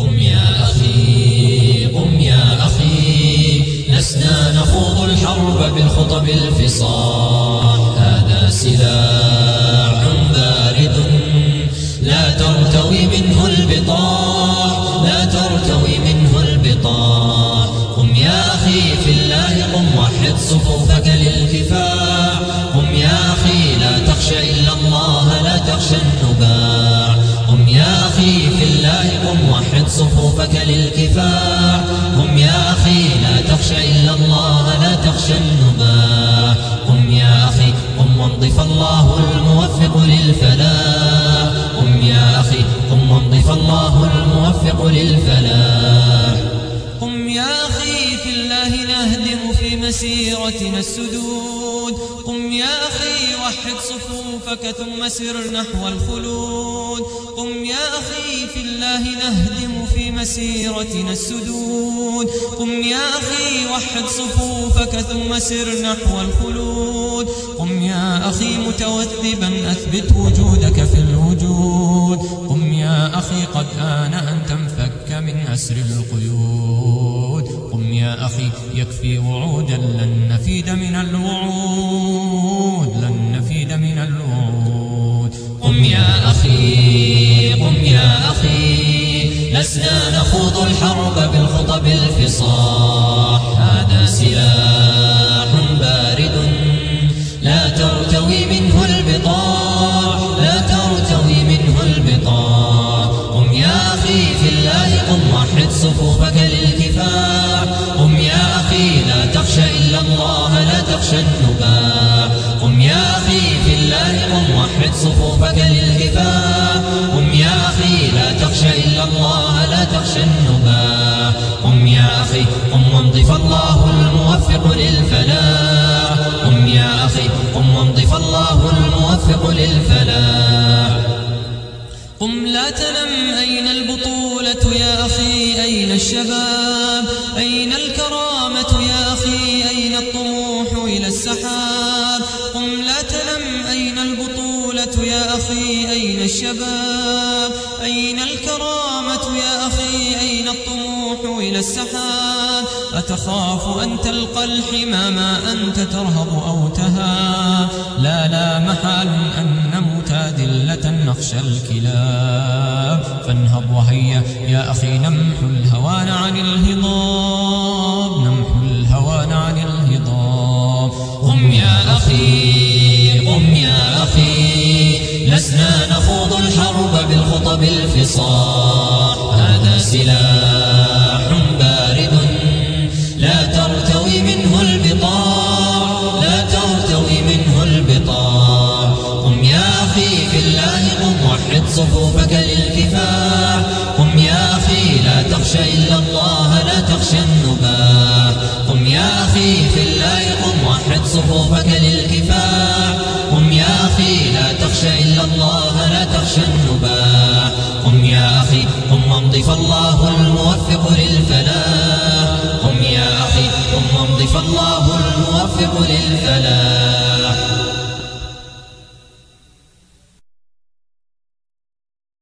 قم يا أخي قم يا أخي لسنا نخوض الحرب بالخطب الفصاح. هذا سلاح بارد لا ترتوي منه البطاح لا ترتوي منه البطاح. قم يا أخي في الله قم وحد صفوفك للكفاح صفوفك للكفاح. قم يا أخي لا تخشى إلا الله لا تخشى النباع قم يا أخي قم وانضف الله الموفق للفلاح. قم يا أخي قم وانضف الله الموفق للفلاح. نهدم في مسيرتنا السدود. قم يا أخي وحد صفوفك ثم سر نحو الخلود. قم يا أخي في الله نهدم في مسيرتنا السدود. قم يا أخي وحد صفوفك ثم سر نحو الخلود. قم يا أخي متوثبا أثبت وجودك في الوجود. قم يا أخي قد آن أن تنفك من أسر القيود. أخي يكفي وعودا لن نفيد من الوعود لن نفيد من الوعود. قم يا أخي قم يا أخي لسنا نخوض الحرب بالخطب الفصاح. هذا سلاح الله لا تخشى النباح قم يا أخي في الله قم وحد صفوفك للكفاح قم يا أخي لا تخشى إلا الله لا تخشى النباح قم يا أخي قم وانضف الله الموفق للفلاح. قم يا أخي قم وانضف الله الموفق للفلاح. قم لا تنم أين البطولة يا أخي أين الشباب؟ أين الكرامة يا البطولة يا أخي أين الشباب؟ أين الكرامة يا أخي؟ أين الطموح إلى السحاب؟ أتخاف أن تلقى الحمى ما أنت ترهب أو تهاب؟ لا لا محال أن نموت ذلة نخشى الكلاب. فانهض وهيا يا أخي نمحو الهوان عن الهضاب الفصاح هذا سلاح بارد. لا ترتوي منه البطاح لا ترتوي منه البطاح قم يا أخي في الله قم وحد صفوفك للكفاح. قم يا أخي لا تخشى إلا الله لا تخشى النباح. قم يا أخي في الله قم وحد صفوفك للكفاح. قم يا أخي لا تخشى إلا الله لا تخشى النباح. قم وانضف الله الموفق للفلاح. قم يا أخي قم وانضف الله الموفق للفلاح.